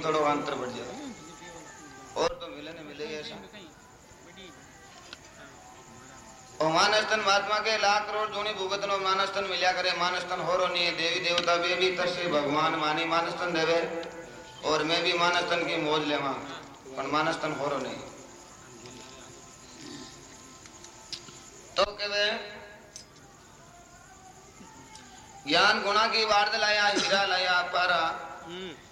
इम थोड़ो अंतर बढ़ जाए। और तो मिले नहीं, मिले ऐसा। और मानस्तन महात्मा के लाख करोड़ जोनी भुगत नो मानस्तन मिल्या करे, मानस्तन हो रो नहीं देवी देवता वे भी तरसे भगवान मानी मानस्तन देवे। और मैं भी मानस्तन की मौज लेवा, पर मानस्तन हो रो नहीं तो के ज्ञान गुणा की वार्द लाया, हीरा लाया, पारा।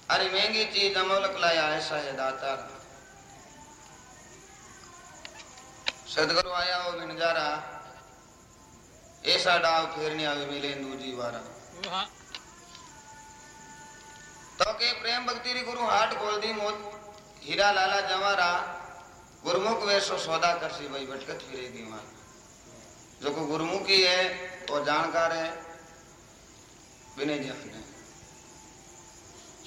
अरे महँगी चीज़ अमोलक लाया ऐसा है दाता सदगुरु आया वो बिनजारा ऐसा डाव फेरने आवे मिले दूजी वारा तो के प्रेम भक्ति री गुरु हाट खोल दी मोत हीरा लाला जवारा गुरमुख वैसो सौदा कर सी भाई भटकत फिरेगी वहाँ जो को गुरमुखी है वो जानकार है बिने जान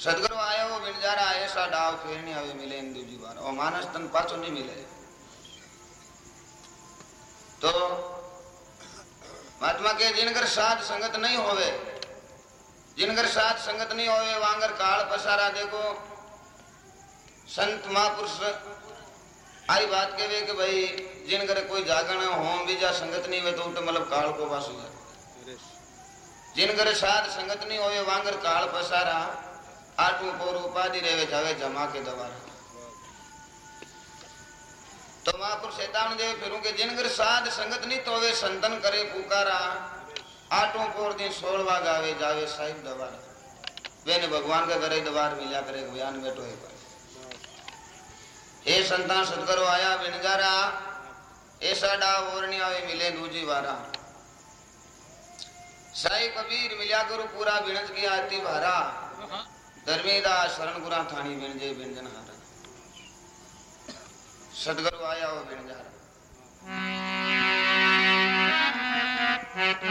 सदगुरु आया वो बिनजारा ऐसा डाव फेरने आवे, मिले दूजी बार। और मानस तन पाचो नहीं मिले। तो महात्मा के जिनकर साथ संगत नहीं होवे जिनकर साथ संगत नहीं होवे, वांगर काल पसारा देखो। संत महापुरुष आई बात कहे कि भाई जिनकर कोई जागरण होम बीजा संगत नहीं हुए तो उठ मतलब काल को पास हो जाए। जिनकर साथ संगत नहीं होवे, वांगर काल पसारा आठू पोर उपाधि रेवे जावे, जमा के दवारा। तो महापुरुष चेतावनी देव फिर के जिनकर साध संगत नहीं तो वे संतन करे, पुकारा आठों पोर दिन सोलवा गावे, जावे साहिब दबार बेने भगवान का घरे दबार मिला करे बयान बैठो है हे संतान सदगरो आया बिनजारा ऐसा डा और नहीं आवे, मिले दूजी बारा। साई कबीर मिल्या गुरु पूरा बिनज की आती ਧਰਮੇ ਦਾ ਸ਼ਰਨ ਗੁਰਾਂ ਥਾਣੀ ਬਿਨ ਜੇ ਬਿਨ ਜਨ ਹਾਰ ਸਤਗੁਰੂ ਆਇਆ ਹੋ ਬਿਨ ਜਨ ਹਾਰ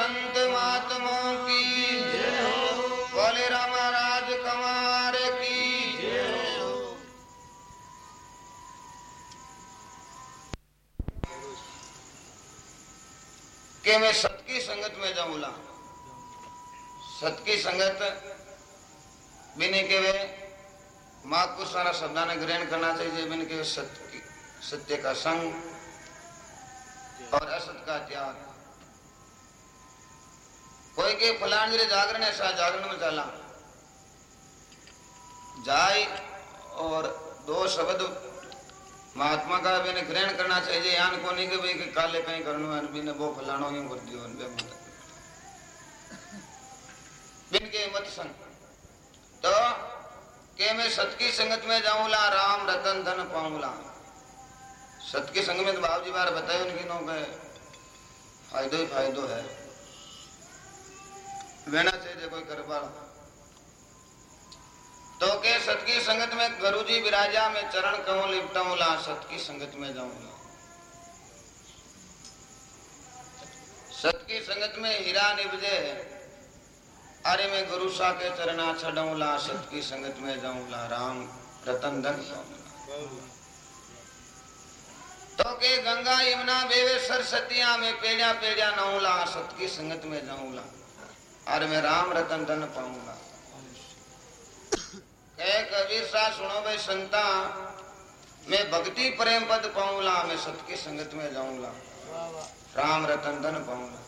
संत महात्माओं की। बोले रामा राज कुमार की। के मैं सत की संगत में जाऊँगा सत की संगत, बिने के वे माँ को सारा शब्दा ने ग्रहण करना चाहिए, बिन के सत्य सत्य का संग और असत का त्याग। कोई के फलान जरे जागरण ऐसा जागरण में चला जाय और दो शब्द महात्मा का बिन ग्रहण करना चाहिए। यान को नहीं के भाई के काले कहीं करनो है बिन वो फलानो यूँ कर दियो बिन के मत संग। तो के मैं सत की संगत में जाऊंला, राम रतन धन पाऊंला। सत की संग में तो बाबू जी बार बताए उनकी नो के फायदो ही फायदो है। वेना चाहिए कोई कर पाला तो के सत की संगत में गुरु जी विराजा में चरण कहूँ लिपटा ला सत की संगत में जाऊँगा सत की संगत में हीरा निभजे, अरे मैं गुरु सा के चरणा छडऊला सत की संगत में जाऊंला राम रतन धन तो के गंगा, यमुना बेवे सरस्वतिया में पेड़िया पेड़िया नऊला सत की संगत में जाऊंला अरे मैं राम रतन धन पाऊँगा। कह कबीर सा सुनो भाई संता मैं भक्ति प्रेम पद पाऊँगा मैं सत की संगत में जाऊँगा राम रतन धन पाऊँगा